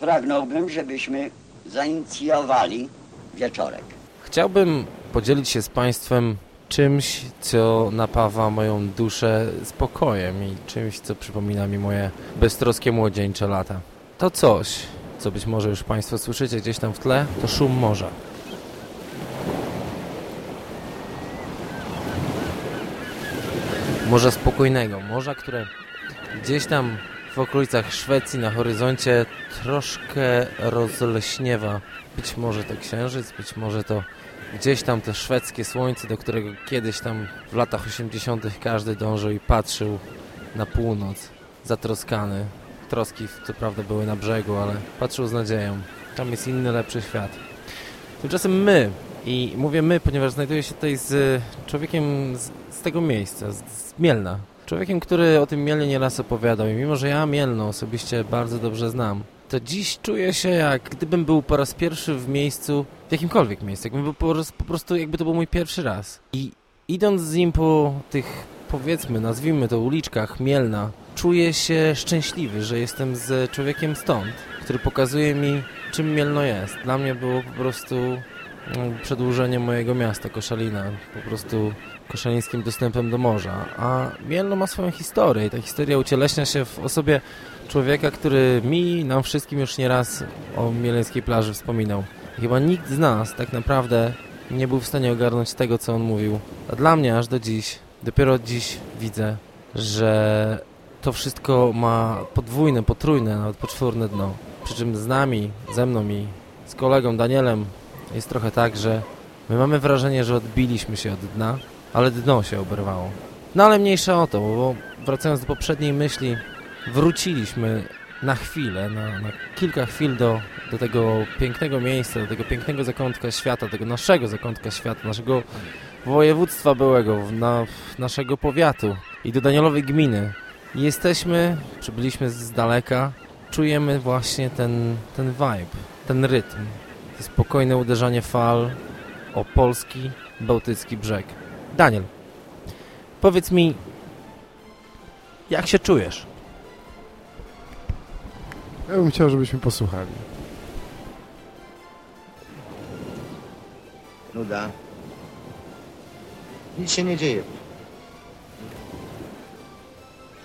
Pragnąłbym, żebyśmy zainicjowali wieczorek. Chciałbym podzielić się z Państwem czymś, co napawa moją duszę spokojem i czymś, co przypomina mi moje beztroskie młodzieńcze lata. To coś, co być może już Państwo słyszycie gdzieś tam w tle, to szum morza. Morza spokojnego, morza, które gdzieś tam w okolicach Szwecji na horyzoncie troszkę rozleśniewa. Być może to księżyc, być może to gdzieś tam te szwedzkie słońce, do którego kiedyś tam w latach 80. każdy dążył i patrzył na północ, zatroskany. Troski co prawda były na brzegu, ale patrzył z nadzieją. Tam jest inny, lepszy świat. Tymczasem my, i mówię my, ponieważ znajduję się tutaj z człowiekiem z, z tego miejsca, z, z Mielna. Człowiekiem, który o tym Mielnie nieraz opowiadał i mimo, że ja Mielno osobiście bardzo dobrze znam, to dziś czuję się jak gdybym był po raz pierwszy w miejscu, w jakimkolwiek miejscu, jakbym był po, raz, po prostu, jakby to był mój pierwszy raz. I idąc z nim po tych, powiedzmy, nazwijmy to uliczkach Mielna, czuję się szczęśliwy, że jestem z człowiekiem stąd, który pokazuje mi, czym Mielno jest. Dla mnie było po prostu mm, przedłużenie mojego miasta, Koszalina, po prostu koszalińskim dostępem do morza. A Mielno ma swoją historię i ta historia ucieleśnia się w osobie człowieka, który mi, nam wszystkim już nieraz o mieleńskiej plaży wspominał. Chyba nikt z nas tak naprawdę nie był w stanie ogarnąć tego, co on mówił. A dla mnie aż do dziś, dopiero dziś widzę, że to wszystko ma podwójne, potrójne, nawet poczwórne dno. Przy czym z nami, ze mną i z kolegą Danielem jest trochę tak, że my mamy wrażenie, że odbiliśmy się od dna, ale dno się oberwało. No ale mniejsza o to, bo wracając do poprzedniej myśli, wróciliśmy na chwilę, na, na, kilka chwil do, do tego pięknego miejsca, do tego pięknego zakątka świata, tego naszego zakątka świata, naszego województwa byłego, na, naszego powiatu i do Danielowej gminy. Jesteśmy, przybyliśmy z daleka, czujemy właśnie ten, ten vibe, ten rytm, to spokojne uderzanie fal o polski, bałtycki brzeg. Daniel, powiedz mi, jak się czujesz? Ja bym chciał, żebyśmy posłuchali. Nuda. Nic się nie dzieje.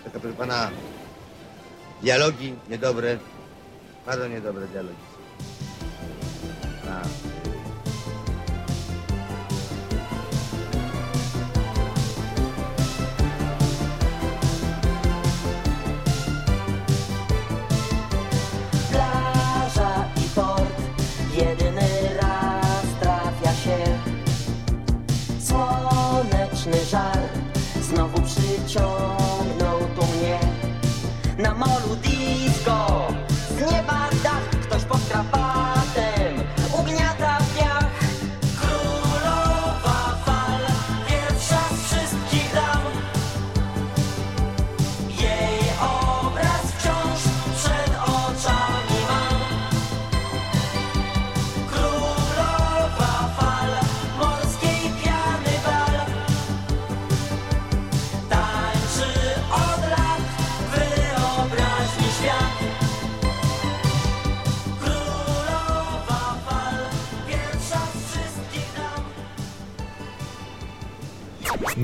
Taka, proszę pana, dialogi niedobre, bardzo niedobre dialogi. choice.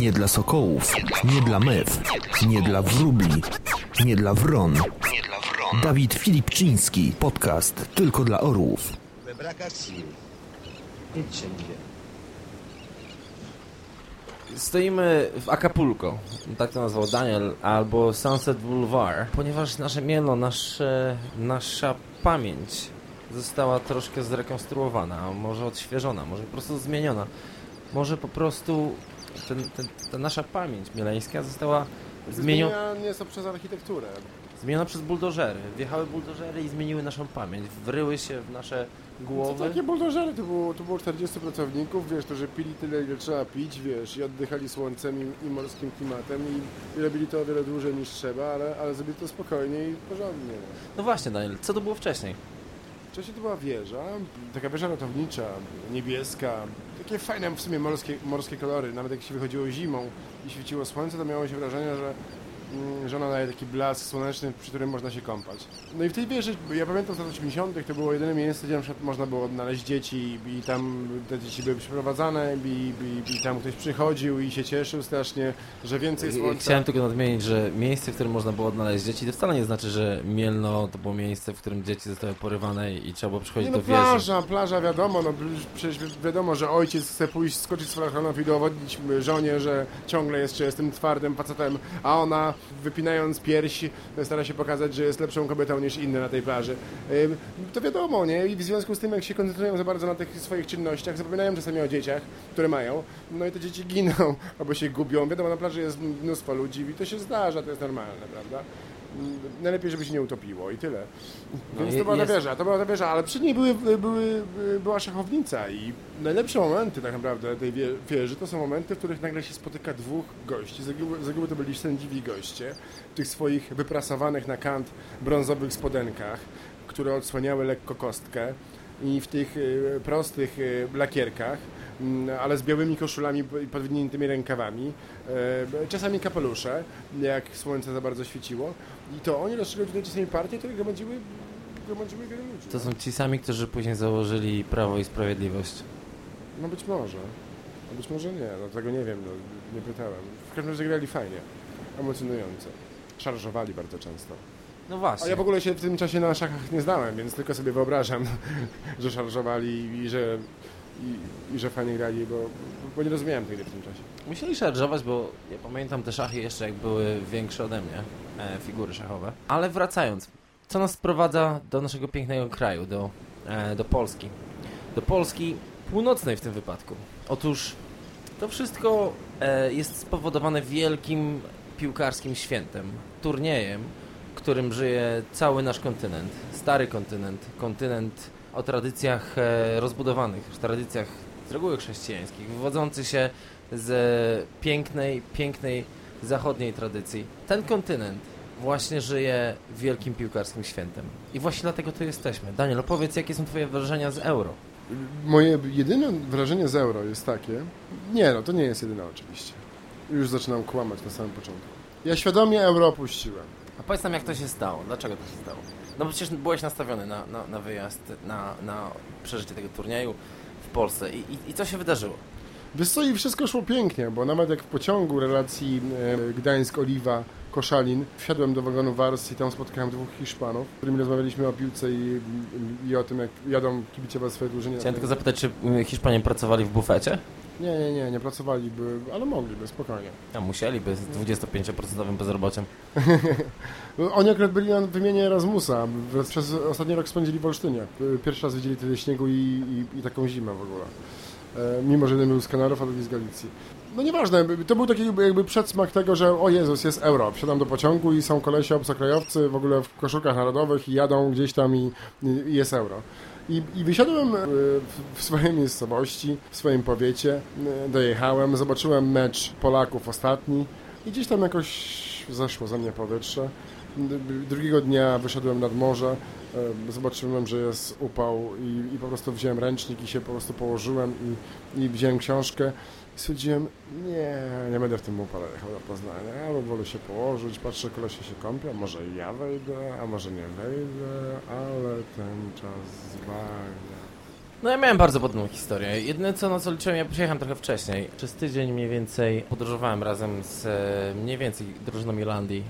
Nie dla sokołów, nie dla mew, nie dla wróbli, nie dla wron. Dawid Filipczyński, podcast tylko dla orłów. Stoimy w Acapulco, tak to nazwał Daniel, albo Sunset Boulevard, ponieważ nasze mielo, nasze, nasza pamięć została troszkę zrekonstruowana, może odświeżona, może po prostu zmieniona. Może po prostu ten, ten, ta nasza pamięć mieleńska została zmieniona, Zmienia nieco przez architekturę. zmieniona przez buldożery. Wjechały buldożery i zmieniły naszą pamięć, wryły się w nasze Co głowy. takie buldożery? To było, to było 40 pracowników, wiesz, którzy pili tyle, ile trzeba pić, wiesz, i oddychali słońcem i, i morskim klimatem i, i robili to o wiele dłużej niż trzeba, ale, ale zrobili to spokojnie i porządnie. No właśnie Daniel, co to było wcześniej? Wcześniej to była wieża, taka wieża ratownicza, niebieska, takie fajne w sumie morskie, morskie kolory. Nawet jak się wychodziło zimą i świeciło słońce, to miało się wrażenie, że mm, że ona daje taki blask słoneczny, przy którym można się kąpać. No i w tej wieży, ja pamiętam z lat 80. to było jedyne miejsce, gdzie na przykład można było odnaleźć dzieci i tam te dzieci były przyprowadzane i, i, i tam ktoś przychodził i się cieszył strasznie, że więcej słońca. Chciałem tylko nadmienić, że miejsce, w którym można było odnaleźć dzieci, to wcale nie znaczy, że Mielno to było miejsce, w którym dzieci zostały porywane i trzeba było przychodzić Nie no, do wieży. plaża, plaża wiadomo, no przecież wi- wiadomo, że ojciec chce pójść, skoczyć z falakonów i udowodnić żonie, że ciągle jeszcze jestem twardym facetem, a ona wypinając piersi stara się pokazać, że jest lepszą kobietą niż inne na tej plaży. To wiadomo, nie? I w związku z tym, jak się koncentrują za bardzo na tych swoich czynnościach, zapominają czasami o dzieciach, które mają, no i te dzieci giną albo się gubią. Wiadomo, na plaży jest mnóstwo ludzi i to się zdarza, to jest normalne, prawda? Najlepiej, żeby się nie utopiło i tyle. No Więc to była ta wieża, to była ta wieża, ale przy niej były, były, była szachownica i najlepsze momenty tak naprawdę tej wie- wieży to są momenty, w których nagle się spotyka dwóch gości. Z reguły, to byli sędziwi goście w tych swoich wyprasowanych na kant brązowych spodenkach, które odsłaniały lekko kostkę i w tych e, prostych e, lakierkach, mm, ale z białymi koszulami i podwiniętymi rękawami, e, czasami kapelusze, jak słońce za bardzo świeciło. I to oni rozstrzygają ci sami partie, które gromadziły, gromadziły wielu ludzi. To no. są ci sami, którzy później założyli Prawo i Sprawiedliwość. No być może. A być może nie, no tego nie wiem, no, nie pytałem. W każdym razie grali fajnie, emocjonująco. Szarżowali bardzo często. No właśnie. A ja w ogóle się w tym czasie na szachach nie znałem, więc tylko sobie wyobrażam, że szarżowali i że i, i że fajnie grali, bo, bo nie rozumiałem tej gry w tym czasie. Musieli szarżować, bo ja pamiętam te szachy jeszcze jak były większe ode mnie, e, figury szachowe. Ale wracając, co nas sprowadza do naszego pięknego kraju, do, e, do Polski. Do Polski północnej w tym wypadku. Otóż to wszystko e, jest spowodowane wielkim piłkarskim świętem, turniejem, którym żyje cały nasz kontynent. Stary kontynent, kontynent o tradycjach e, rozbudowanych, tradycjach z reguły chrześcijańskich, wywodzący się z pięknej, pięknej zachodniej tradycji. Ten kontynent właśnie żyje wielkim piłkarskim świętem. I właśnie dlatego tu jesteśmy. Daniel, opowiedz, jakie są twoje wrażenia z euro? Moje jedyne wrażenie z euro jest takie, nie no, to nie jest jedyne oczywiście. Już zaczynam kłamać na samym początku. Ja świadomie euro opuściłem. A powiedz nam, jak to się stało? Dlaczego to się stało? No bo przecież byłeś nastawiony na, na, na wyjazd, na, na przeżycie tego turnieju w Polsce. I, i, I co się wydarzyło? Wiesz co, i wszystko szło pięknie, bo nawet jak w pociągu relacji e, Gdańsk-Oliwa Koszalin wsiadłem do wagonu Wars i tam spotkałem dwóch Hiszpanów, z którymi rozmawialiśmy o piłce i, i o tym, jak jadą kibicie w swojej drużynie. Chciałem tylko zapytać, czy y, Hiszpanie pracowali w bufecie? Nie, nie, nie, nie pracowaliby, ale mogliby, spokojnie. A musieliby z 25% bezrobociem. Oni akurat byli na wymianie Erasmusa, przez ostatni rok spędzili w Olsztynie. Pierwszy raz widzieli tyle śniegu i, i, i taką zimę w ogóle. E, Mimo, że jeden był z Kanarów, a drugi z Galicji. No nieważne, to był taki jakby przedsmak tego, że o Jezus, jest euro. Wsiadam do pociągu i są kolesie obcokrajowcy w ogóle w koszulkach narodowych i jadą gdzieś tam i, i jest euro. I, I wysiadłem e, w, swojej miejscowości, w swoim powiecie, e, dojechałem, zobaczyłem mecz Polaków ostatni i gdzieś tam jakoś zeszło ze mnie powietrze. Drugiego dnia wyszedłem nad morze, e, zobaczyłem, że jest upał i, i po prostu wziąłem ręcznik i się po prostu położyłem i, i wziąłem książkę stwierdziłem, nie, nie będę w tym upale jechał do Poznania, albo wolę się położyć, patrzę, kolesie się kąpią, może ja wejdę, a może nie wejdę, ale ten czas zwalnia. No ja miałem bardzo podobną historię. Jedyne co, na co liczyłem, ja przyjechałem trochę wcześniej. Przez tydzień mniej więcej podróżowałem razem z e, mniej więcej drużyną Irlandii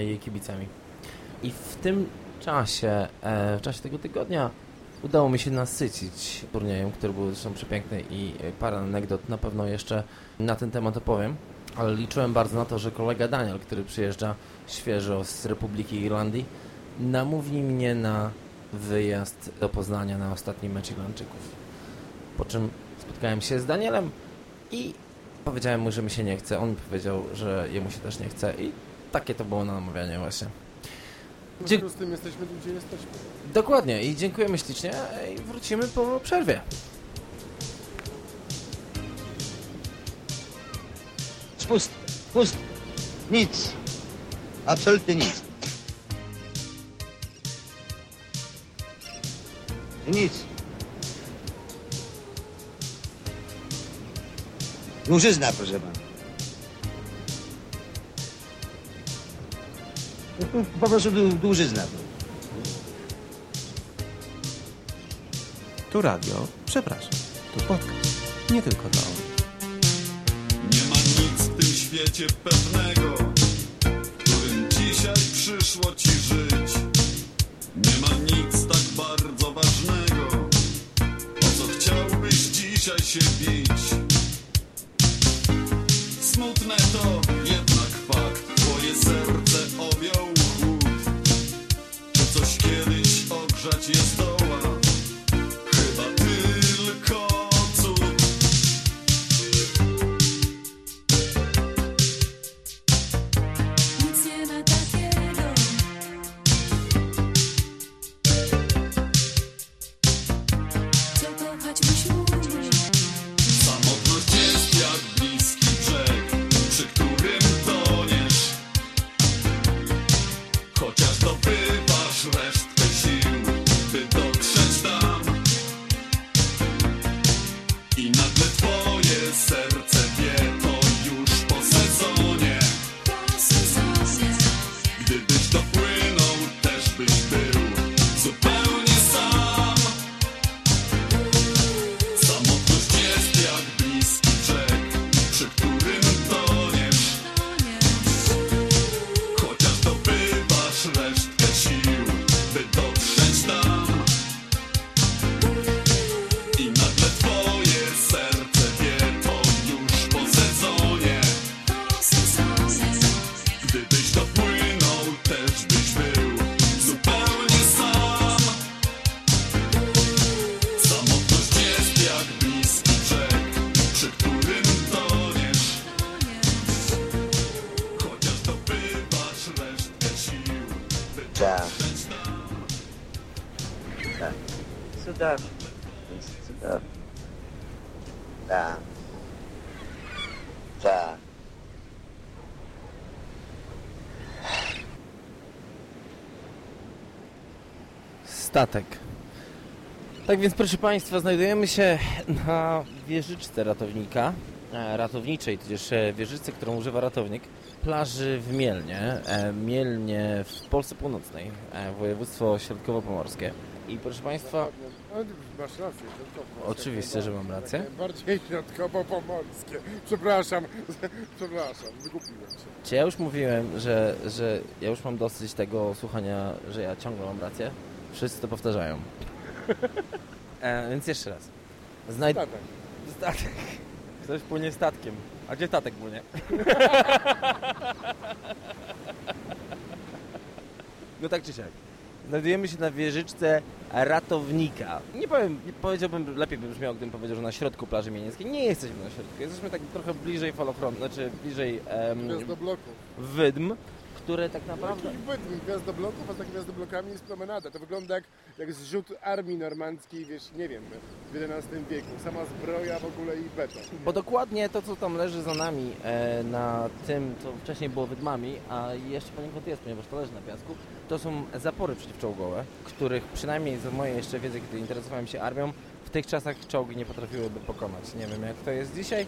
i jej kibicami. I w tym czasie, e, w czasie tego tygodnia udało mi się nasycić turniejem, który był zresztą przepiękny i e, parę anegdot na pewno jeszcze na ten temat opowiem. Ale liczyłem bardzo na to, że kolega Daniel, który przyjeżdża świeżo z Republiki Irlandii, namówi mnie na wyjazd do Poznania na ostatni mecz Irlandczyków. Po czym spotkałem się z Danielem i powiedziałem mu, że mi się nie chce. On mi powiedział, że jemu się też nie chce i takie to było namawianie właśnie. W Dzie- związku z tym jesteśmy gdzie jesteśmy. Dokładnie i dziękujemy ślicznie i wrócimy po przerwie. Spust, pust. Nic. Absolutnie nic. Nic. Murzyzna, proszę pana. Po prostu dłu- dłużyzna. Tu radio, przepraszam, tu podcast. Nie tylko dla on. Nie ma nic w tym świecie pewnego, w którym dzisiaj przyszło ci żyć. Nie ma nic tak bardzo ważnego, o co chciałbyś dzisiaj się bić. Smutne to jednak fakt, twoje serce kiedyś ogrzać je Statek. Tak więc, proszę Państwa, znajdujemy się na wieżyczce ratownika, e, ratowniczej, tudzież e, wieżyczce, którą używa ratownik, plaży w Mielnie, e, Mielnie w Polsce Północnej, województwo środkowo-pomorskie. I proszę Państwa, No, masz rację. Oczywiście, że mam rację. Bardziej środkowo-pomorskie. Przepraszam, przepraszam, wygupiłem się. czy ja już mówiłem, że, że ja już mam dosyć tego słuchania, że ja ciągle mam rację? Wszyscy to powtarzają. E, więc jeszcze raz. Znajd... Statek. Statek. Ktoś płynie statkiem. A gdzie statek płynie? No tak czy siak. Znajdujemy się na wieżyczce ratownika. Nie powiem, nie powiedziałbym, lepiej by brzmiało, gdybym powiedział, że na środku plaży Mienieckiej. Nie jesteśmy na środku. Jesteśmy tak trochę bliżej falochronu, znaczy bliżej em, Gwiazdobloków. wydm, które tak naprawdę... Takich wydm gwiazdobloków, a za gwiazdoblokami jest promenada. To wygląda jak, jak zrzut armii normandzkiej, wiesz, nie wiem, w XI wieku. Sama zbroja w ogóle i beton. Bo dokładnie to, co tam leży za nami e, na tym, co wcześniej było wydmami, a jeszcze poniekąd jest, ponieważ to leży na piasku, to są zapory przeciwczołgowe, których przynajmniej za mojej jeszcze wiedzy, gdy interesowałem się armią, w tych czasach czołgi nie potrafiłyby pokonać. Nie wiem, jak to jest dzisiaj.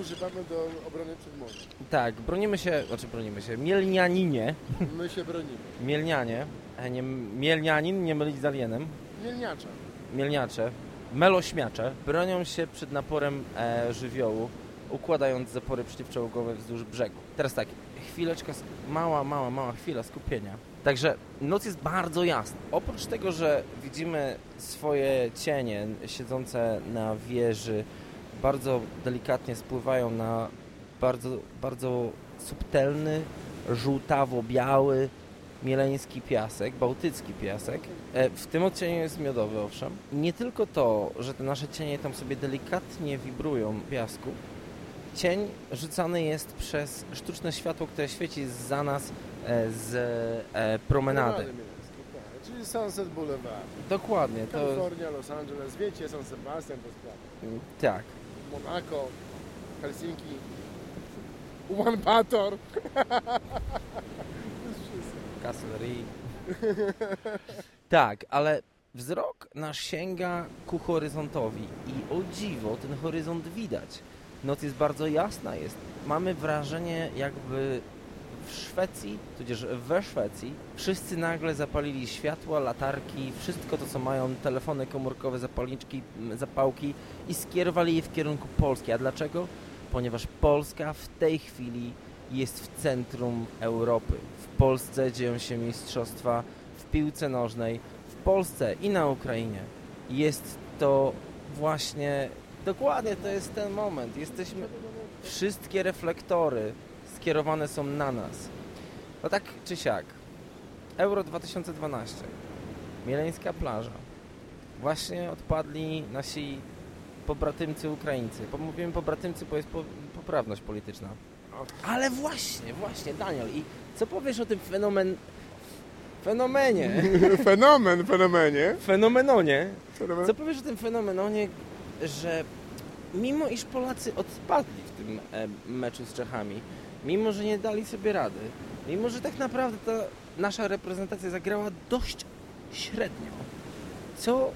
Używamy do obrony przed morzem. Tak, bronimy się, znaczy bronimy się, Mielnianinie, My się bronimy. Mielnianie, nie, Mielnianin, nie mylić z alienem, Mielniacza. Mielniacze, melośmiacze bronią się przed naporem e, żywiołu, układając zapory przeciwczołgowe wzdłuż brzegu. Teraz tak, chwileczka, mała, mała, mała chwila skupienia. Także noc jest bardzo jasna. Oprócz tego, że widzimy swoje cienie siedzące na wieży, bardzo delikatnie spływają na bardzo, bardzo subtelny, żółtawo-biały, mieleński piasek, bałtycki piasek. E, W tym odcieniu jest miodowy, owszem. Nie tylko to, że te nasze cienie tam sobie delikatnie wibrują w piasku, cień rzucany jest przez sztuczne światło, które świeci za nas e, z e, promenady. tak. Czyli Sunset Boulevard. Dokładnie, to Kalifornia, Los Angeles, wiecie, San Sebastian, to sprawa. tak. Monaco, Helsinki, Ulan Bator. Castlery. tak, ale wzrok nasz sięga ku horyzontowi i o dziwo ten horyzont widać. Noc jest bardzo jasna, jest. Mamy wrażenie jakby w Szwecji, tudzież we Szwecji, wszyscy nagle zapalili światła, latarki, wszystko to, co mają, telefony komórkowe, zapalniczki, zapałki i skierowali je w kierunku Polski. A dlaczego? Ponieważ Polska w tej chwili jest w centrum Europy. W Polsce dzieją się mistrzostwa w piłce nożnej, w Polsce i na Ukrainie. Jest to właśnie, dokładnie to jest ten moment. Jesteśmy, wszystkie reflektory skierowane są na nas. No tak czy siak. Euro 2012. Mieleńska plaża. Właśnie odpadli nasi pobratymcy Ukraińcy. Mówimy pobratymcy, bo jest po, poprawność polityczna. Ale właśnie, właśnie, Daniel. I co powiesz o tym fenomen... fenomenie? Fenomen, fenomenie. Fenomenonie. Fenomen. Co powiesz o tym fenomenonie, że mimo iż Polacy odpadli w tym e, meczu z Czechami, mimo że nie dali sobie rady, mimo że tak naprawdę ta nasza reprezentacja zagrała dość średnio, co,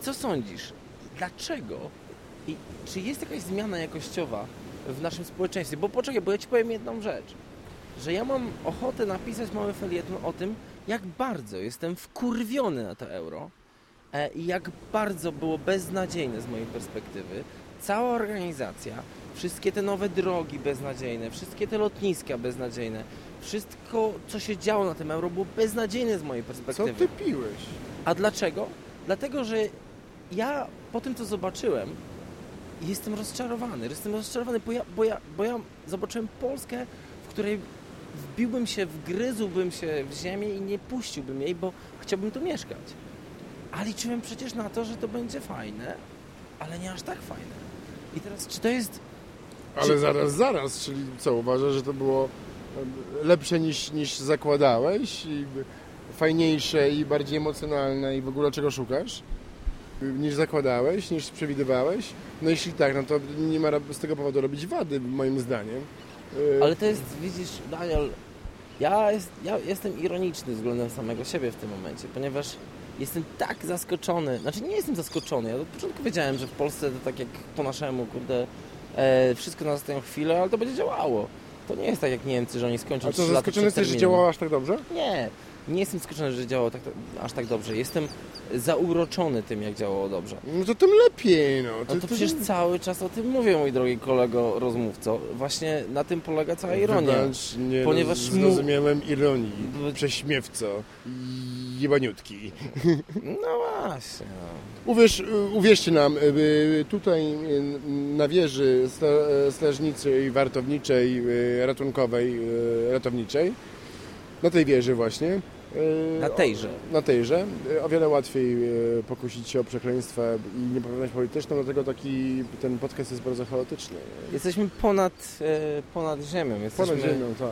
co sądzisz? Dlaczego? I czy jest jakaś zmiana jakościowa w naszym społeczeństwie? Bo poczekaj, bo ja Ci powiem jedną rzecz, że ja mam ochotę napisać mały felieton o tym, jak bardzo jestem wkurwiony na to euro, e, i jak bardzo było beznadziejne z mojej perspektywy. Cała organizacja, wszystkie te nowe drogi beznadziejne, wszystkie te lotniska beznadziejne, wszystko, co się działo na tym euro, było beznadziejne z mojej Co perspektywy. ty piłeś? A dlaczego? Dlatego, że ja po tym, co zobaczyłem, jestem rozczarowany. Jestem rozczarowany, bo ja, bo ja, bo ja zobaczyłem Polskę, w której wbiłbym się, wgryzłbym się w ziemię i nie puściłbym jej, bo chciałbym tu mieszkać. A liczyłem przecież na to, że to będzie fajne, ale nie aż tak fajne. I teraz, czy to jest... Ale zaraz, zaraz, czyli co, uważasz, że to było lepsze niż, niż zakładałeś i fajniejsze i bardziej emocjonalne i w ogóle czego szukasz? Niż zakładałeś, niż przewidywałeś? No jeśli tak, no to nie ma z tego powodu robić wady, moim zdaniem. Y, Ale to jest, widzisz, Daniel, ja, jest, ja jestem ironiczny względem samego siebie w tym momencie, ponieważ jestem tak zaskoczony, znaczy nie jestem zaskoczony, ja od początku wiedziałem, że w Polsce to tak jak po naszemu, kurde, e, wszystko na ostatnią chwilę, ale to będzie działało. To nie jest tak jak Niemcy, że oni skończą A co, 3 lata zaskoczony jesteś, że działało aż tak dobrze? Nie, nie jestem zaskoczony, że działało tak, aż tak dobrze. Jestem zauroczony tym, jak działało dobrze. No to tym lepiej, no. No to przecież cały czas o tym mówię, mój drogi kolego rozmówco. Właśnie na tym polega cała ironia. Wybacz, nie Ponieważ roz- mu- zrozumiałem ironii. Prześmiewco. Jebaniutki. No właśnie. No. Uwierz, uwierzcie nam, y, tutaj y, na wieży sle- strażniczej, wartowniczej, ratunkowej, ratowniczej, na tej wieży właśnie. Na tejże. o- Na tejże. O wiele łatwiej pokusić się o przekleństwa i niepoprawność polityczną, dlatego taki ten podcast jest bardzo chaotyczny. Jesteśmy ponad, e, ponad ziemią. Jesteśmy, Ponad ziemią, tak.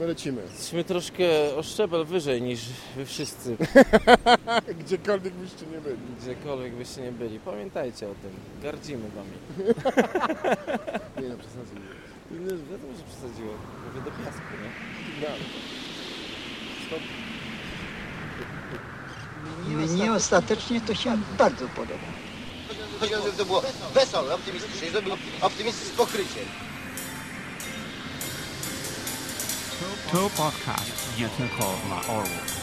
My lecimy. Jesteśmy troszkę o szczebel wyżej niż wy wszyscy, Gdziekolwiek byście nie byli. gdziekolwiek byście nie byli. Pamiętajcie o tym. Gardzimy wami. Nie no, przesadzę. No, wiadomo, że przesadziłem. Mówię do piasku, nie? Mnie ostatecznie to się bardzo podoba. Chodzi o to, żeby to było wesołe, optymistyczne, żeby optymizm z pokryciem. To podcast nie tylko dla orłów.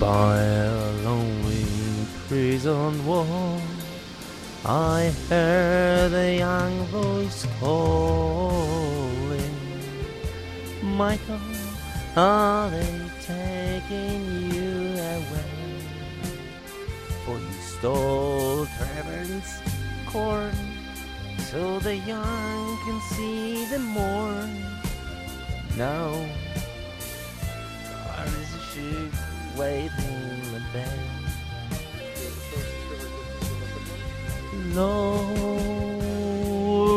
By a lonely prison wall, I heard a young voice calling, Michael, are they taking you stole Trevor's corn, so the young can see the morn. Now Or is she waiting in the bed? No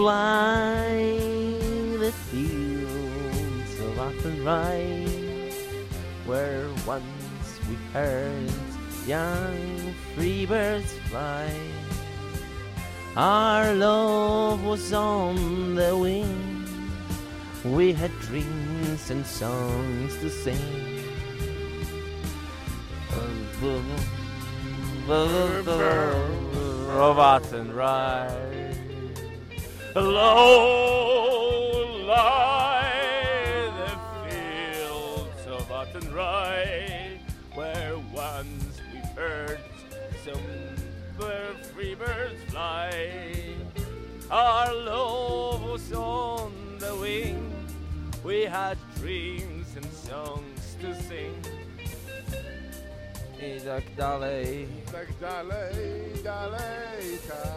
line the fields of Athenry, where once we heard young free birds fly. Our love was on the wing. We had dreams and songs to sing. Roboten ride. Hello, lie free birds fly. Our love was on the wing, we had dreams and songs to sing. I tak dalej. Tak dalej, dalej, tak.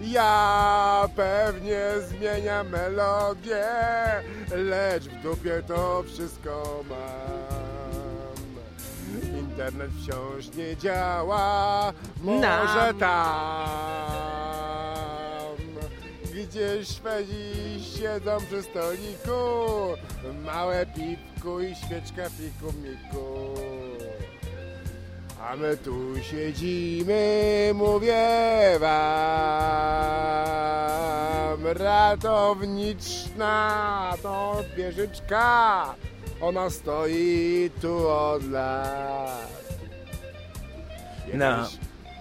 Ja pewnie zmieniam melodię, lecz w dupie to wszystko mam. Internet wciąż nie działa, może Nam. tam. Gdzieś Szwedzi siedzą przy stoliku, małe piwku i świeczka fiku miku. A my tu siedzimy, mówię wam, ratowniczna to wieżyczka, ona stoi tu od lat. Na- Gdzieś,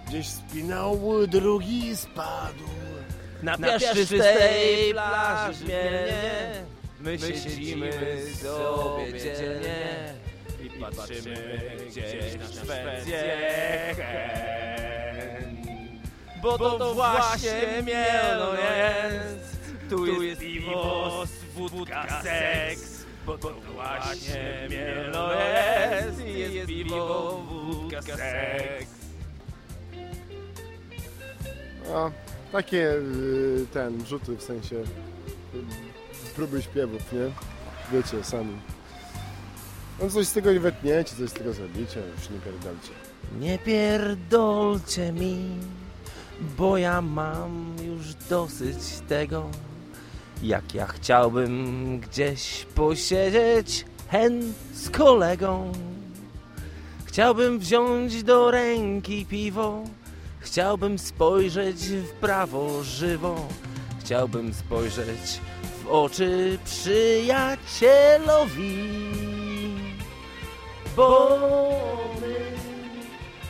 gdzieś spinał, drugi spadł. Na piaszczystej plaży zmiennie My siedzimy sobie dzielnie I patrzymy gdzieś na Szwecję. Bo to właśnie Mielno jest Tu jest piwo, wódka, seks Bo to właśnie Mielno jest I jest piwo, wódka, seks No, takie y, ten, rzuty w sensie próby śpiewów, nie? Wiecie, sami. No coś z tego nie wytniecie, coś z tego zrobicie, już nie pierdolcie. Nie pierdolcie mi, bo ja mam już dosyć tego. Jak ja chciałbym gdzieś posiedzieć hen z kolegą. Chciałbym wziąć do ręki piwo, chciałbym spojrzeć w prawo żywo, chciałbym spojrzeć w oczy przyjacielowi, bo my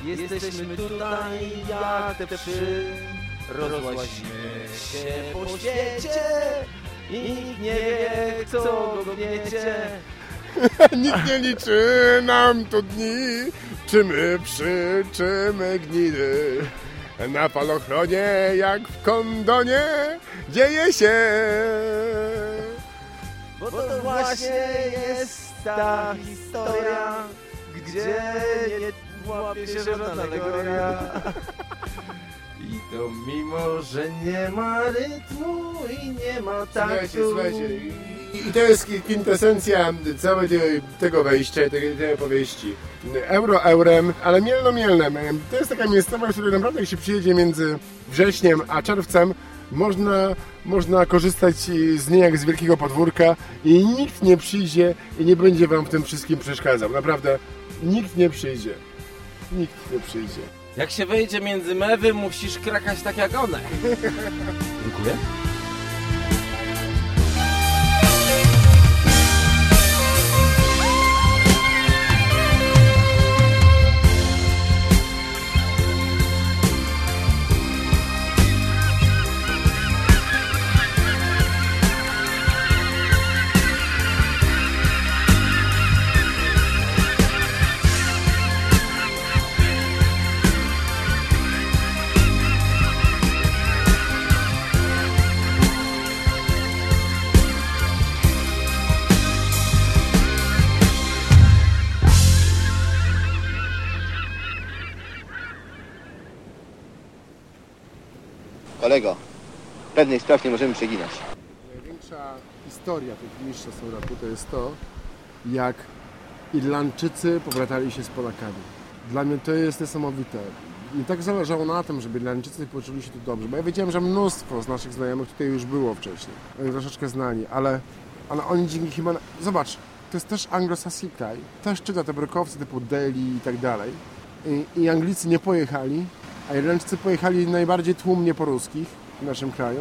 Jesteśmy tutaj jak te psy, rozłaźmy się po świecie i nikt nie wie, co go gniecie. Nikt nie liczy nam tu dni, czy my przy, czy my gnidy. Na falochronie jak w kondonie dzieje się. Bo to właśnie jest ta historia, gdzie nie łapie się żadna alegoria. I to mimo, że nie ma rytmu i nie ma Słuchajcie, taktu. słuchajcie. I i to jest kwintesencja całego tego wejścia, tej, tej opowieści. Euro eurem, ale mielno mielnem. To jest taka miejscowość, w której naprawdę jak się przyjedzie między wrześniem a czerwcem, można, można korzystać z niej jak z wielkiego podwórka i nikt nie przyjdzie i nie będzie wam w tym wszystkim przeszkadzał. Naprawdę, nikt nie przyjdzie. Nikt nie przyjdzie. Jak się wejdzie między mewy, musisz krakać tak jak one. Dziękuję. Pewnych spraw nie możemy przeginać. Największa historia tych mistrzostw Europy to jest to, jak Irlandczycy powratali się z Polakami. Dla mnie to jest niesamowite. Mi tak zależało na tym, żeby Irlandczycy poczuli się tu dobrze, bo ja wiedziałem, że mnóstwo z naszych znajomych tutaj już było wcześniej. Oni troszeczkę znali, ale, ale oni dzięki chyba... Zobacz, to jest też anglosaski kraj. Też czyta te brokowce typu Delhi i tak dalej. I, I Anglicy nie pojechali, a Irlandczycy pojechali najbardziej tłumnie po ruskich w naszym kraju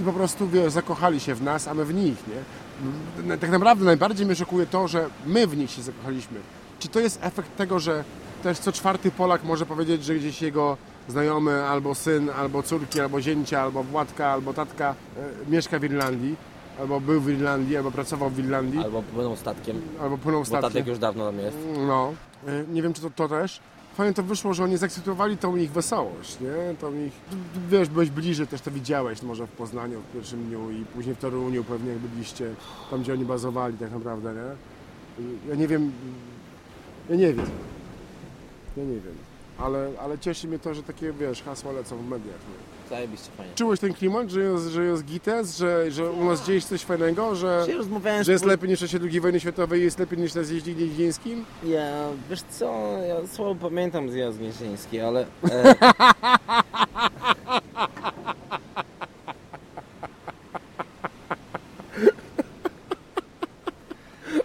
i po prostu wiesz, zakochali się w nas, a my w nich, nie? tak naprawdę najbardziej mnie szokuje to, że my w nich się zakochaliśmy. Czy to jest efekt tego, że też co czwarty Polak może powiedzieć, że gdzieś jego znajomy, albo syn, albo córki, albo zięcia, albo władka, albo tatka e, mieszka w Irlandii, albo był w Irlandii, albo pracował w Irlandii, Albo płyną statkiem, albo płynął bo statkiem. statek już dawno tam jest. No, y, nie wiem czy to, to też. Fajnie to wyszło, że oni zaakceptowali tą ich wesołość, nie? Tą ich, wiesz, byłeś bliżej, też to widziałeś, może w Poznaniu w pierwszym dniu i później w Toruniu pewnie byliście, tam gdzie oni bazowali tak naprawdę, nie? Ja nie wiem, ja nie wiem, ja nie wiem, ale, ale cieszy mnie to, że takie, wiesz, hasła lecą w mediach, nie? Zajebiście fajnie. Czułeś ten klimat, że jest, że jest gites, że, że u nas dzieje się coś fajnego, że, rozmawiałem z że jest lepiej niż w czasie II wojny światowej, jest lepiej niż na zjeździe wiedźmińskim? Ja, wiesz co, ja słabo pamiętam zjazd Gnieźnieński, ale... E,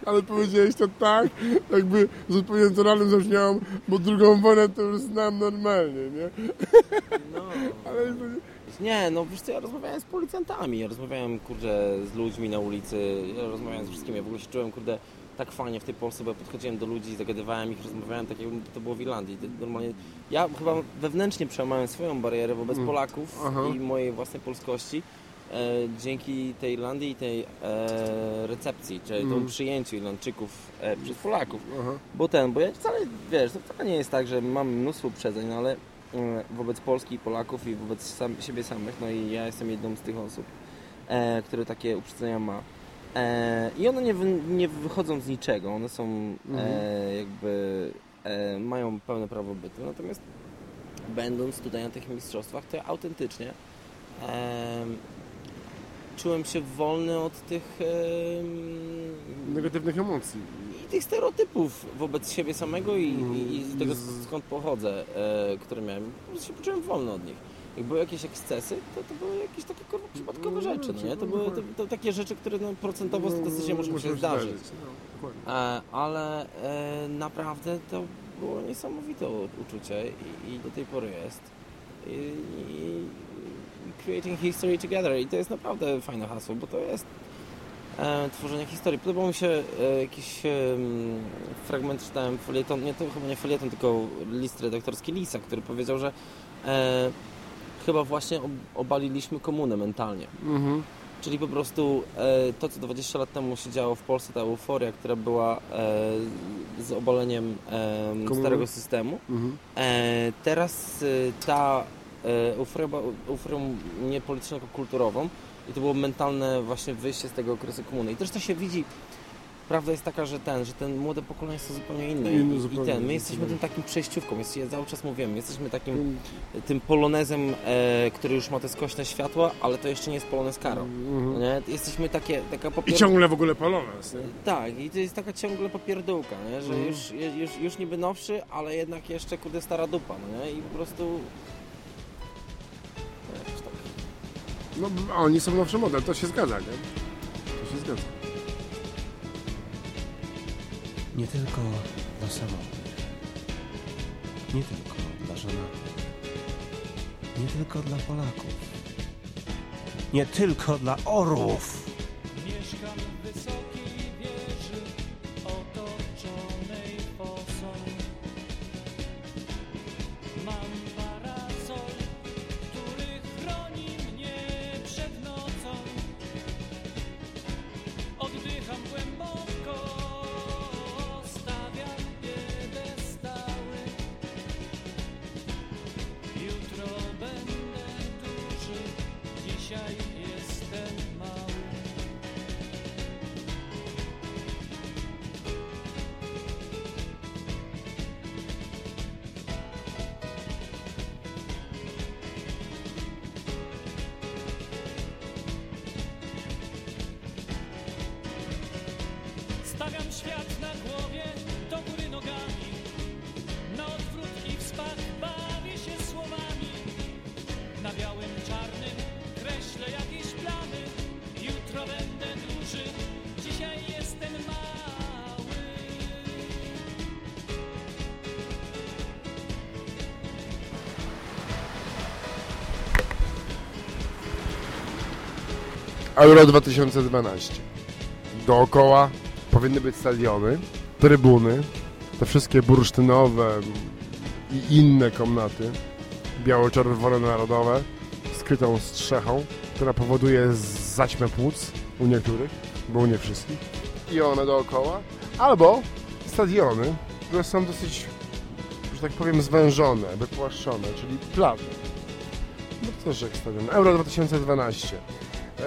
Ale powiedziałeś to tak, jakby zupełnie naturalnym zabrzmiało, bo drugą wojnę to już znam normalnie, nie? nie, no wiesz co, ja rozmawiałem z policjantami, ja rozmawiałem, kurde, z ludźmi na ulicy, ja rozmawiałem z wszystkimi, ja w ogóle się czułem, kurde, tak fajnie w tej Polsce, bo ja podchodziłem do ludzi, zagadywałem ich, rozmawiałem tak, jakby to było w Irlandii. Normalnie, ja chyba wewnętrznie przełamałem swoją barierę wobec Mm. Polaków Aha. i mojej własnej polskości e, dzięki tej Irlandii i tej e, recepcji, czyli Mm. tomu przyjęciu Irlandczyków e, przez Polaków. aha. Bo ten, bo ja wcale, wiesz, to wcale nie jest tak, że mam mnóstwo uprzedzeń, no ale wobec Polski i Polaków i wobec sam, siebie samych, no i ja jestem jedną z tych osób, e, które takie uprzedzenia ma. E, I one nie, wy, nie wychodzą z niczego, one są e, jakby, e, mają pełne prawo bytu, natomiast będąc tutaj na tych mistrzostwach, to ja autentycznie e, czułem się wolny od tych e, Negatywnych emocji. I tych stereotypów wobec siebie samego i, i, i tego Z- skąd pochodzę, e, które miałem. Po prostu się poczułem wolny od nich. Jak były jakieś ekscesy, to, to były jakieś takie kurwa, przypadkowe rzeczy, no nie? To były to, to takie rzeczy, które no, procentowo statystycznie muszą się zdarzyć. No. E, ale e, naprawdę to było niesamowite uczucie i, i do tej pory jest. I, i creating history together i to jest naprawdę fajne hasło, bo to jest e, tworzenie historii. Podobał mi się e, jakiś e, fragment, czytałem felieton, nie to chyba nie felieton, tylko list redaktorski Lisa, który powiedział, że e, chyba właśnie ob, obaliliśmy komunę mentalnie. Mhm. Czyli po prostu e, to, co 20 lat temu się działo w Polsce, ta euforia, która była e, z obaleniem Komuny. starego systemu, Mhm. teraz ta euforia euforią nie polityczną, tylko kulturową i to było mentalne właśnie wyjście z tego okresu komuny. I też to się widzi, prawda jest taka, że ten, że ten młode pokolenie są zupełnie inne I, zupełnie, ten, my jesteśmy tym takim przejściówką, jest, ja cały czas mówiłem, jesteśmy takim tym polonezem, e, który już ma te skośne światła, ale to jeszcze nie jest polonez karo. Mhm. Nie? Jesteśmy takie, taka I ciągle w ogóle polonez, nie? Tak, i to jest taka ciągle popierdółka, nie? że Mhm. już, już, już niby nowszy, ale jednak jeszcze kurde stara dupa, no nie? I po prostu... No, oni są nowszy model, to się zgadza, nie? To się zgadza. Nie tylko dla samotnych. Nie tylko dla żonatych. Nie tylko dla Polaków. Nie tylko dla orłów. Euro 2012. Dookoła powinny być stadiony, trybuny, te wszystkie bursztynowe i inne komnaty, biało-czerwone narodowe, skrytą strzechą, która powoduje zaćmę płuc u niektórych, bo u nie wszystkich. I one dookoła. Albo stadiony, które są dosyć, że tak powiem, zwężone, wypłaszczone, czyli plaże. No to też jak stadion. Euro 2012. E,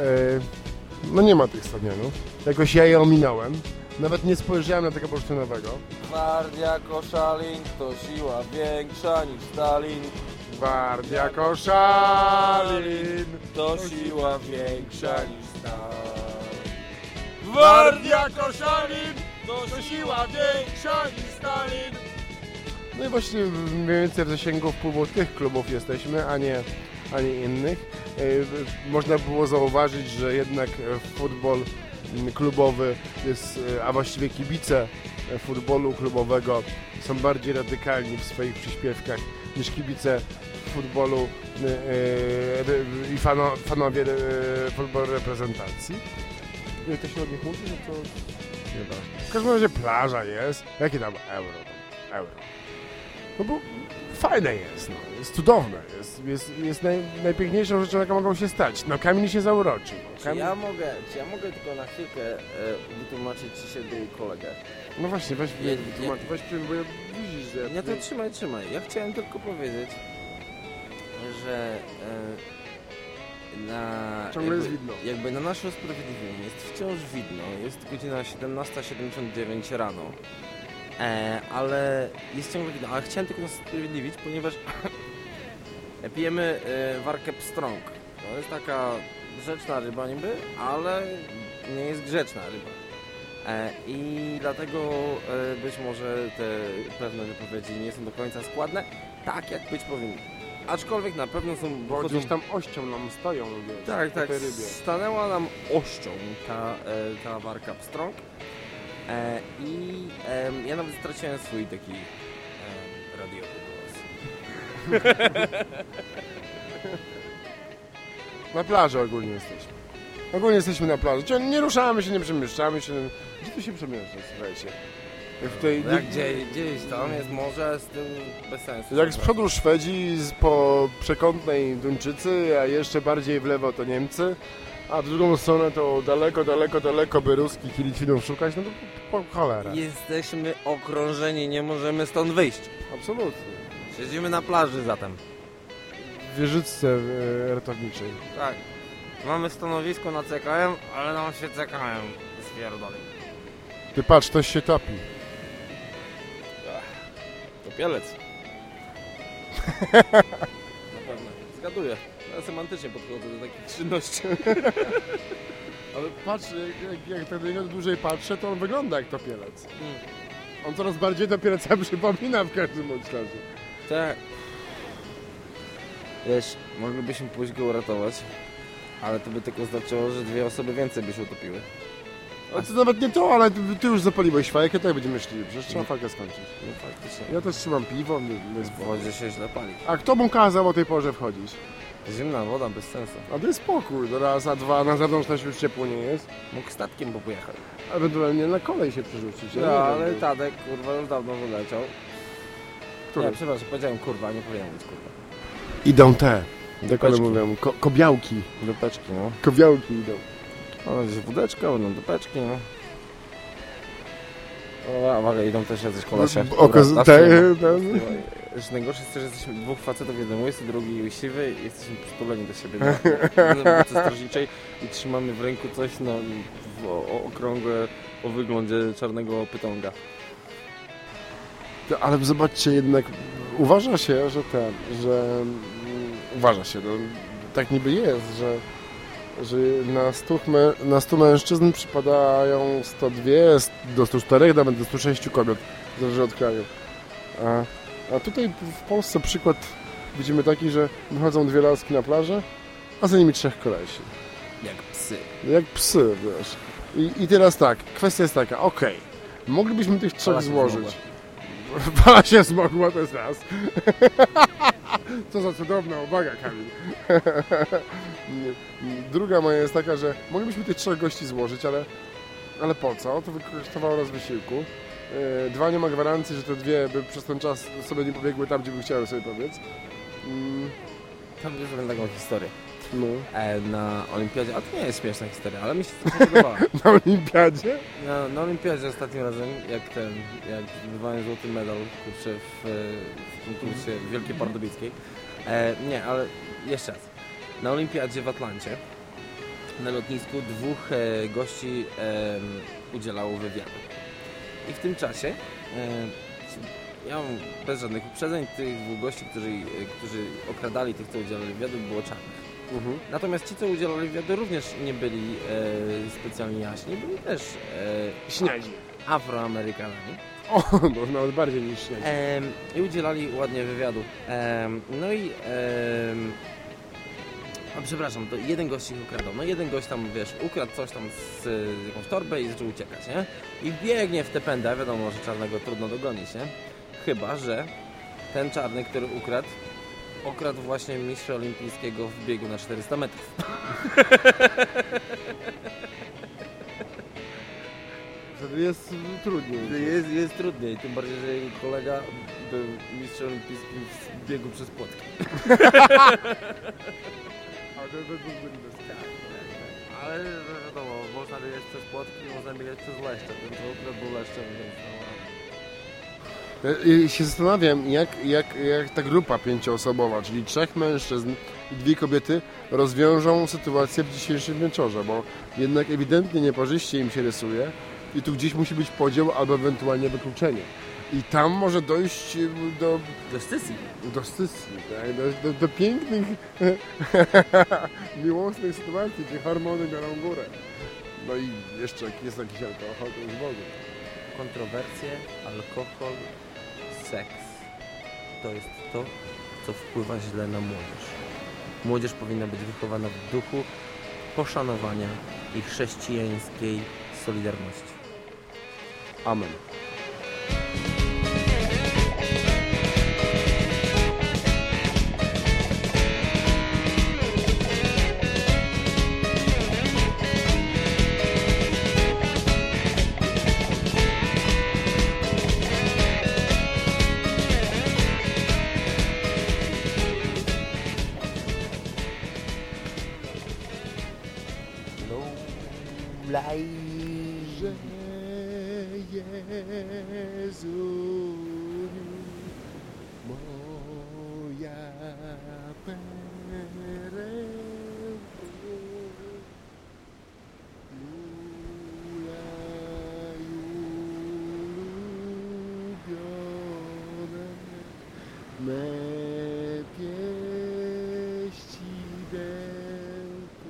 no nie ma tych stadionów. Jakoś ja je ominąłem. Nawet nie spojrzałem na tego bursztynowego. Gwardia Koszalin to siła większa niż Stalin. Gwardia Koszalin to siła większa niż Stalin. Gwardia Koszalin to siła większa niż Stalin. No i właśnie mniej więcej w zasięgu wpływu tych klubów jesteśmy, a nie, a nie innych. E, Można było zauważyć, że jednak futbol m, klubowy jest, e, a właściwie kibice futbolu klubowego są bardziej radykalni w swoich przyśpiewkach niż kibice futbolu e, i fano, fanowie futbolu reprezentacji. Ile to się od nich mówi, no to nie da. W każdym razie plaża jest. Jakie tam euro? Euro. No bo fajne jest, no. Jest cudowne. Jest, jest, jest naj, najpiękniejszą rzeczą, jaka mogą się stać. No kamień się zauroczy. No, Czy ja mogę, czy ja mogę tylko na chwilkę e, wytłumaczyć ci siebie i kolegę? no właśnie, weź, Je- wytłumacz, weź, bo ja widzisz, że... Nie, to trzymaj, trzymaj. Ja chciałem tylko powiedzieć, że e, na... Ciągle jest jakby, widno. Jakby na nasze usprawiedliwienie jest wciąż widno. Jest godzina 17.79 rano. E, ale jest ciągle widno. Ale chciałem tylko nas usprawiedliwić, ponieważ pijemy e, warkę pstrąg. To jest taka grzeczna ryba niby, ale nie jest grzeczna ryba. E, I dlatego e, być może te pewne wypowiedzi nie są do końca składne, tak jak być powinny. Aczkolwiek na pewno są... Bo pochodzą- gdzieś tam ością nam stoją, wiesz, tak, tak. rybie. Stanęła nam ością ta, e, ta warka pstrąg. E, I em, ja nawet straciłem swój taki em, radiowy głos. Na plaży ogólnie jesteśmy. Ogólnie jesteśmy na plaży. Czyli nie ruszamy się, nie przemieszczamy się. Gdzie tu się przemieszcza, słuchajcie? Jak tutaj... No Jak gdzie, gdzieś tam jest morze, z tym bez sensu. Jak z przodu Szwedzi, po przekątnej Duńczycy, a jeszcze bardziej w lewo to Niemcy, a w drugą stronę to daleko, daleko, daleko by ruskich i Litwinów szukać, no to po, cholera. Jesteśmy okrążeni, nie możemy stąd wyjść. Absolutnie. Siedzimy na plaży zatem. W wieżyczce e, ratowniczej. Tak. Mamy stanowisko na CKM, ale nam się CKM zwierdoli. Ty patrz, ktoś się topi. To pielec. Na pewno. Zgaduję. Ja semantycznie podchodzę do takich czynności. Ale patrz, jak, jak, tak do niego dłużej patrzę, to on wygląda jak topielec. On coraz bardziej topieleca przypomina w każdym bądź razie. Tak. Wiesz, moglibyśmy pójść go uratować, ale to by tylko znaczyło, że dwie osoby więcej by się utopiły. Ale to nawet nie to, ale ty, ty już zapaliłeś fajkę, to jak będziemy szli? Przecież trzeba fajkę skończyć. No faktycznie. Ja też trzymam piwo, nie, nie W wodzie się źle pali. A kto mu kazał o tej porze wchodzić? Zimna woda bez sensu. A daj spokój, do raz, a dwa, na zewnątrz też już ciepło nie jest. Mógł statkiem by pojechać. Ewentualnie na kolej się przerzucić. ja No, nie wiem, ale bo- Tadek, kurwa, już dawno wyleciał. Który? Nie, przepraszam, powiedziałem kurwa, nie powinienem mówić kurwa. Idą te, jak one mówią, ko kobiałki. Dupeczki, no. Kobiałki idą. No, gdzieś wódeczka, będą dupeczki, no. O, uwaga, idą też jacyś kolesie. No, okaz- Dobra, te- Jeszcze najgorsze jest to, że jesteśmy dwóch facetów, jeden łysy, drugi siwy i jesteśmy przytuleni do siebie na, na strażniczej i trzymamy w ręku coś no, w, o, okrągłe o wyglądzie czarnego pytonga. To, Ale zobaczcie jednak, uważa się, że ten, że uważa się, no, tak niby jest, że, że na 100, mę, na 100 mężczyzn przypadają 102, do 104, nawet do 106 kobiet, zależy od kraju. A, a tutaj w Polsce przykład widzimy taki, że wychodzą dwie laski na plażę, a za nimi trzech kolesi. Jak psy. Jak psy, wiesz. I, i teraz tak, kwestia jest taka, okej, moglibyśmy tych trzech Pala złożyć. Pala się zmogła, to jest raz. Co za cudowna uwaga, Kamil. Druga moja jest taka, że moglibyśmy tych trzech gości złożyć, ale Ale po co? To kosztowało raz wysiłku. E, Dwa, nie ma gwarancji, że te dwie by przez ten czas sobie nie pobiegły tam, gdzie by chciały sobie pobiec. Mm, Tam już mam taką historię. No. E, na olimpiadzie, a to nie jest śmieszna historia, ale mi się to podobała. Na olimpiadzie? Na, na olimpiadzie ostatnim razem, jak ten, jak zdobywałem złoty medal kurczę, w, w konkursie Wielkiej Pardubickiej. E, nie, ale jeszcze raz. Na olimpiadzie w Atlancie na lotnisku dwóch e, gości e, udzielało wywiadu. I w tym czasie e, ja mam bez żadnych uprzedzeń tych dwóch gości, którzy, e, którzy okradali tych, co udzielali wywiadu, było czarnych. Mhm. Natomiast ci, co udzielali wywiadu, również nie byli e, specjalnie jaśni, byli też e, Śniadzi. Afroamerykanami. O, no nawet bardziej niż śniadzi. I udzielali ładnie wywiadu. No i... a przepraszam, to jeden gość ich ukradł. No jeden gość tam, wiesz, ukradł coś tam z, z jakąś torbę i zaczął uciekać, nie? I biegnie w tę pędę, wiadomo, że czarnego trudno dogonić, nie? Chyba, że ten czarny, który ukradł, okradł właśnie mistrza olimpijskiego w biegu na 400 metrów. Wtedy jest trudniej. Jest, jest trudniej, tym bardziej, że jej kolega był mistrzem olimpijskim w biegu przez płotki. Ale to, to, to byli bez Ale wiadomo, można biegać przez płotki, można biegać przez leszcze, więc akurat był leszczem, więc no, ja się zastanawiam, jak, jak, jak ta grupa pięcioosobowa, czyli trzech mężczyzn i dwie kobiety, rozwiążą sytuację w dzisiejszym wieczorze, bo jednak ewidentnie nieparzyście im się rysuje i tu gdzieś musi być podział albo ewentualnie wykluczenie. I tam może dojść y, do... Do scysji. Do scysji, tak? Do, do, do pięknych, miłosnych sytuacji, gdzie hormony biorą górę. No i jeszcze jak jest jakiś alkohol, to już w ogóle. Kontrowersje, alkohol, seks. To jest to, co wpływa źle na młodzież. Młodzież powinna być wychowana w duchu poszanowania i chrześcijańskiej solidarności. Amen. Live. Jesus, moia Me pieści wielką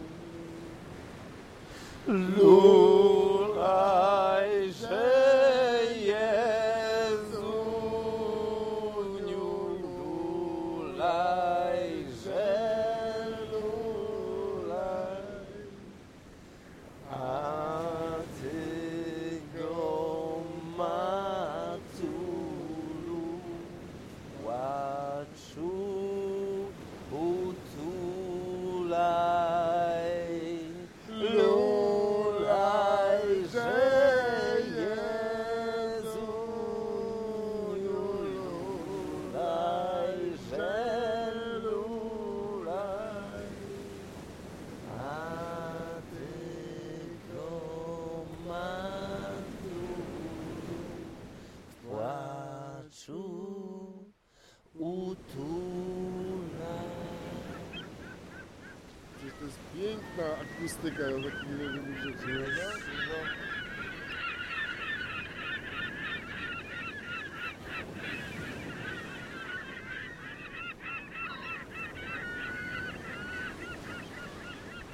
piękna akustyka na takim niewym życiu, prawda?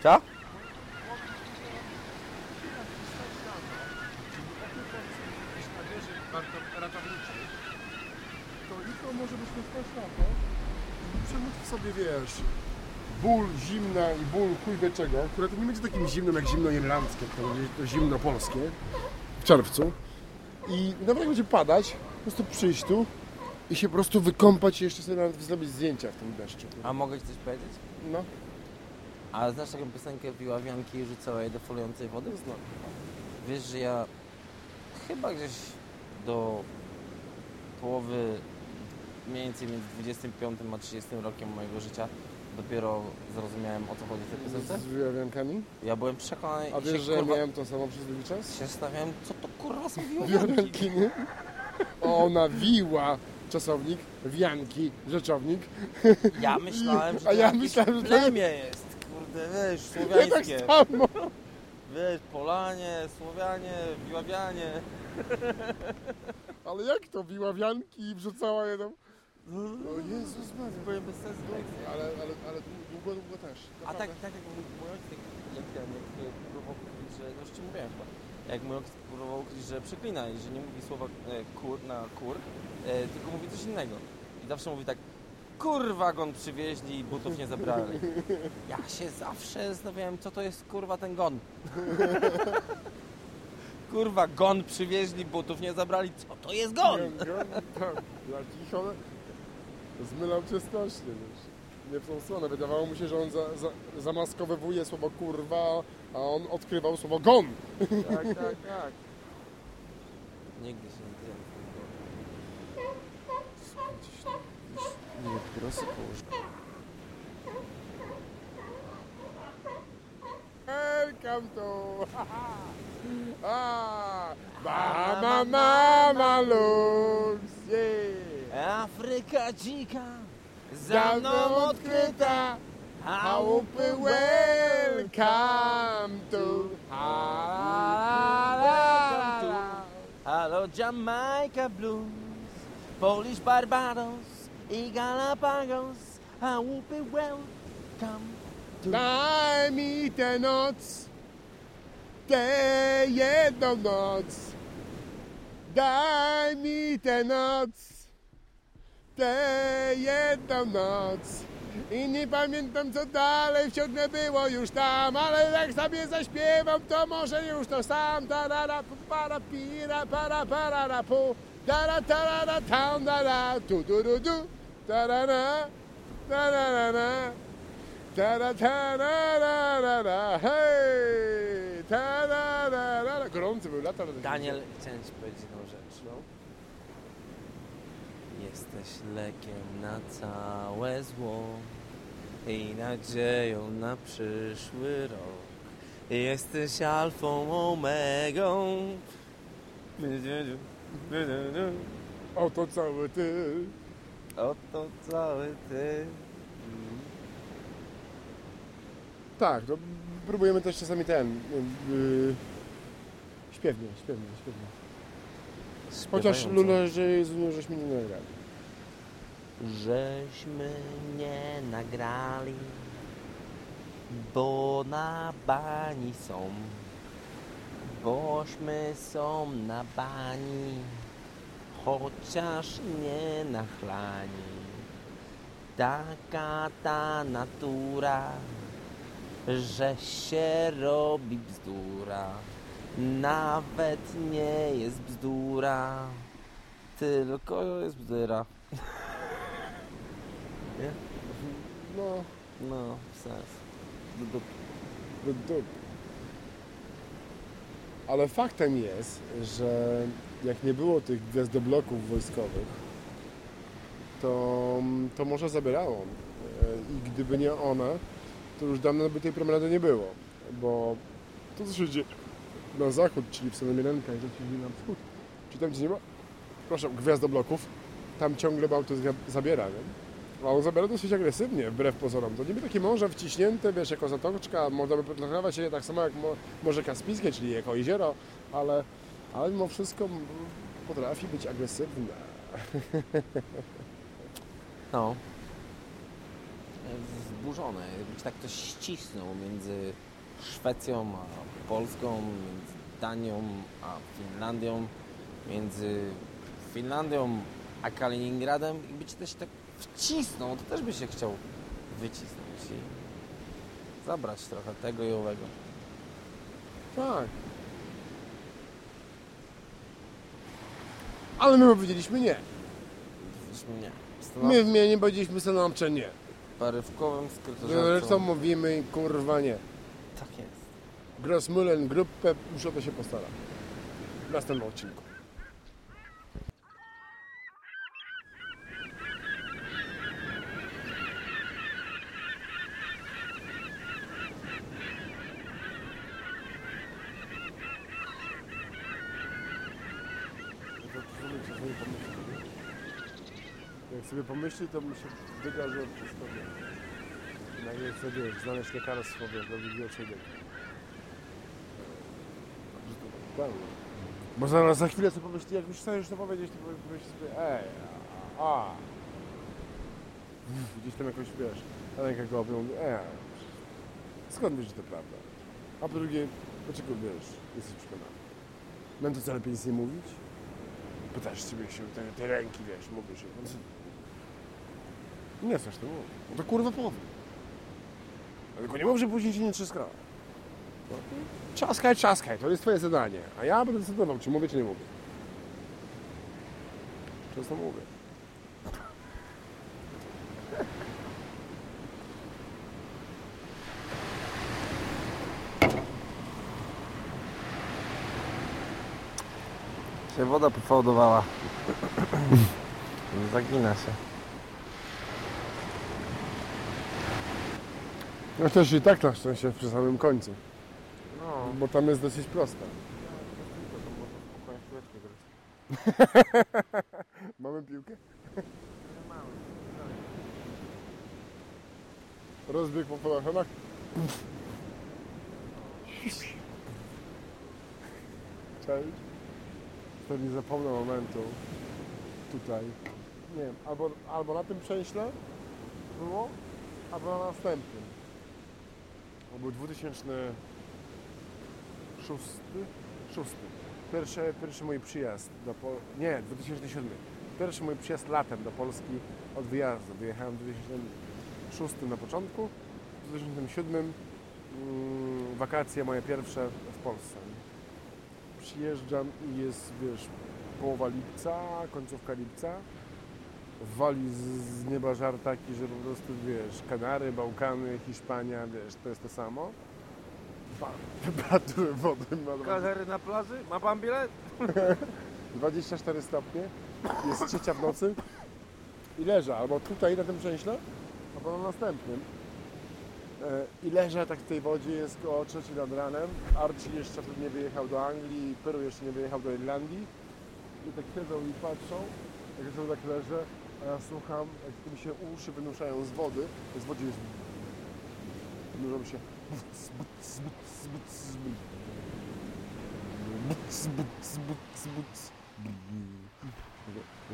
Co? To jutro może na to, w sobie, wiesz, ból zimna i ból chuj czego, które to nie będzie takim zimnym jak zimno irlandzkie, to będzie to zimno polskie w czerwcu. I nawet będzie padać, po prostu przyjść tu i się po prostu wykąpać i jeszcze sobie nawet zrobić zdjęcia w tym deszczu. A mogę Ci coś powiedzieć? No. A znasz taką piosenkę Piławianki i rzucała jej do folującej wody? Znam. Wiesz, że ja chyba gdzieś do połowy mniej więcej między 25 a 30 rokiem mojego życia dopiero zrozumiałem o co chodzi w tej piosence. Z wyjawiankami? Ja byłem przekonany A wiesz, że kurwa, miałem to samo przez długi czas? się zastanawiałem, co to kurwa są. Wiawianki, nie? Ona wiła czasownik, wianki, rzeczownik. Ja myślałem, że to A ja myślałem, że plemię jest, kurde, wiesz, Ja tak słowiańskie. samo. Wiesz, Polanie, Słowianie, Wiławianie. Ale jak to wiławianki i wrzucała je tam? O Jezus Maria. Byłem bez sensu. Ale, ale, ale długo, długo też. A tak, tak jak mój, mój ojciec, jak, ten, jak próbował ukryć, że, no jeszcze mówiłem chyba, jak mój ojciec próbował ukryć, że przeklina i że nie mówi słowa e, kur na kur, e, tylko mówi coś innego. I zawsze mówi tak, kurwa gon przywieźli i butów nie zabrali. Ja się zawsze zastanawiałem, co to jest kurwa ten gon. kurwa, gon przywieźli, butów nie zabrali, co to jest gon? Zmylał cię strasznie, wiesz. Nie w tą stronę. Wydawało mu się, że on za, za, zamaskowywuje słowo kurwa, a on odkrywał słowo gon. Tak, tak, tak. Nigdy się nie wiem. Nie, prosy położyć. Welcome to... ah, mama, mama looks, yeah. Afryka dzika, za mną odkryta, chałupy welcome to... Halo Jamaica Blues, Polish Barbados i Galapagos, chałupy welcome to... Daj mi tę noc, tę jedną noc. Daj mi tę noc, tę jedną noc. I nie pamiętam co dalej ciągle było już tam, ale jak sobie zaśpiewam, to może już to sam. Tarara, para, pira, para, parara, pu. Tara, tarara, tam, dara, tu, du, du, du. Tarara, tarara, Tara, tara, ra, ra, ra, hej! Tara, ra, ra, ra. Gorący był lata. Daniel, chciałem ci powiedzieć jedną rzecz. No. Jesteś lekiem na całe zło i nadzieją na przyszły rok. Jesteś alfą, omegą. Oto cały ty. Oto cały ty. Tak, no, próbujemy też czasami ten. Yy, śpiewnie, śpiewnie, śpiewnie. Chociaż. Lula, że z żeśmy nie nagrali. Żeśmy nie nagrali, bo na bani są, bośmy są na bani, chociaż nie nachlani. Taka ta natura, że się robi bzdura, nawet nie jest bzdura, tylko jest bzdura. Nie? No, No, sens. Do dupy. do dupy. Ale faktem jest, że jak nie było tych gwiazdobloków wojskowych, to, to morze zabierało. E, I gdyby nie one, to już dawno by tej promenady nie było. Bo to, co się dzieje na zachód, czyli w stronę że się dzieje na wschód, czy tam, gdzie nie ma, proszę, gwiazdobloków, tam ciągle zga- zabiera, nie? A on zabiera dosyć agresywnie, wbrew pozorom. To niby takie morze wciśnięte, wiesz, jako zatoczka, można by potraktować je tak samo jak mo- Morze Kaspijskie, czyli jako jezioro, ale, ale mimo wszystko potrafi być agresywne. No. Wzburzone. Jakby tak ktoś ścisnął między Szwecją a Polską, między Danią a Finlandią, między Finlandią a Kaliningradem i by ci też tak wcisnął, to też by się chciał wycisnąć i zabrać trochę tego i owego. Tak. Ale my powiedzieliśmy nie. Zresztą nie. My w mnie powiedzieliśmy stanowcze nie. parywkowym skrytorzem. Zresztą mówimy kurwa nie. Tak jest. Grossmullen Gruppe, już o to się postara. W następnym odcinku. Jak sobie pomyśli, to mu się wyda, że wszystko wie. Nagle chce, wiesz, znaleźć lekarstwo, wiesz, do drugiego Bo zaraz za chwilę sobie pomyśli, jak już chcesz to powiedzieć, to powie- pomyśli sobie, ej, a. Gdzieś tam jakoś, wiesz, ręka go objął, e, skąd wiesz, że to prawda? A po drugie, dlaczego, wiesz, jesteś przekonany? Mam to co lepiej nic nie mówić? Pytasz sobie się, te, te ręki, wiesz, mówisz, nie chcesz to mówić. No to kurwa powiem. Tylko nie mów, że później ci nie trzaskało. No, Czaskaj, czaskaj, to jest twoje zadanie. A ja będę decydował, czy mówię, czy nie mówię. Często mówię. Się woda pofałdowała. Zagina się. No też i tak na szczęście przy samym końcu. No. Bo tam jest dosyć prosta. Mamy piłkę? Rozbieg po polachonach. Cześć. To nie zapomnę momentu. Tutaj. Nie wiem, albo, albo na tym przęśle było, albo na następnym. To był 2006? Szósty. Pierwszy, pierwszy mój przyjazd do Polski. Nie, 2007. Pierwszy mój przyjazd latem do Polski od wyjazdu. Wyjechałem w 2006 na początku, w 2007 mm, wakacje moje pierwsze w Polsce. Przyjeżdżam i jest, wiesz, połowa lipca, końcówka lipca. Wali z, nieba żar taki, że po prostu, wiesz, Kanary, Bałkany, Hiszpania, wiesz, to jest to samo. Temperatury wody ma Kazery na plaży? Ma pan bilet? 24 stopnie, jest trzecia w nocy i leżę albo tutaj na tym przęśle, albo na następnym. E, I leżę tak w tej wodzie, jest koło trzeciej nad ranem. Archie jeszcze wtedy nie wyjechał do Anglii, Peru jeszcze nie wyjechał do Irlandii. I tak siedzą i patrzą, jak ja sobie tak leżę, a ja słucham, jak mi się uszy wynuszają z wody, to z wodzie jest... Wynurzą się...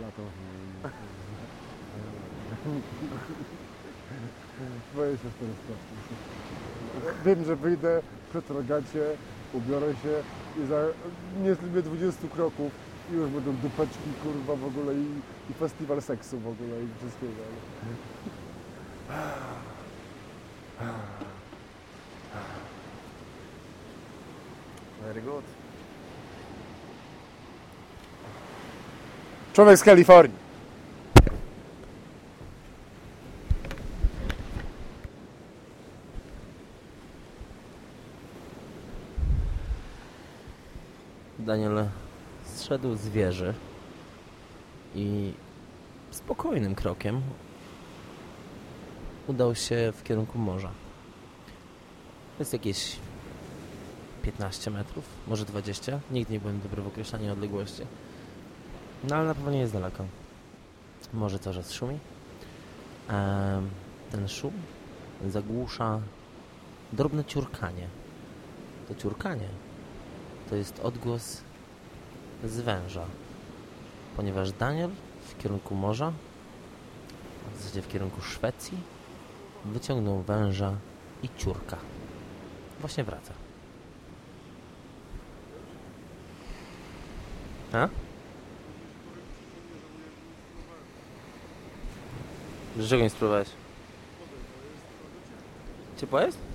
Lato. Boję się w ten sposób. Wiem, że wyjdę przy trogacie, ubiorę się i za nie zrobię 20 kroków i już będą dupeczki, kurwa, w ogóle i, i festiwal seksu w ogóle i wszystkiego. Very good. Człowiek z Kalifornii. Daniel zszedł z wieży i spokojnym krokiem udał się w kierunku morza. Jest jakieś 15 metrów, może 20. Nigdy nie byłem dobry w określaniu odległości. No ale na pewno nie jest daleko. Może to, że szumi. Ten szum zagłusza drobne ciurkanie. To ciurkanie to jest odgłos z węża. Ponieważ Daniel w kierunku morza, w zasadzie w kierunku Szwecji, wyciągnął węża i ciurka. Właśnie wraca. A? Że czego nie spróbowałeś? Ciepła jest?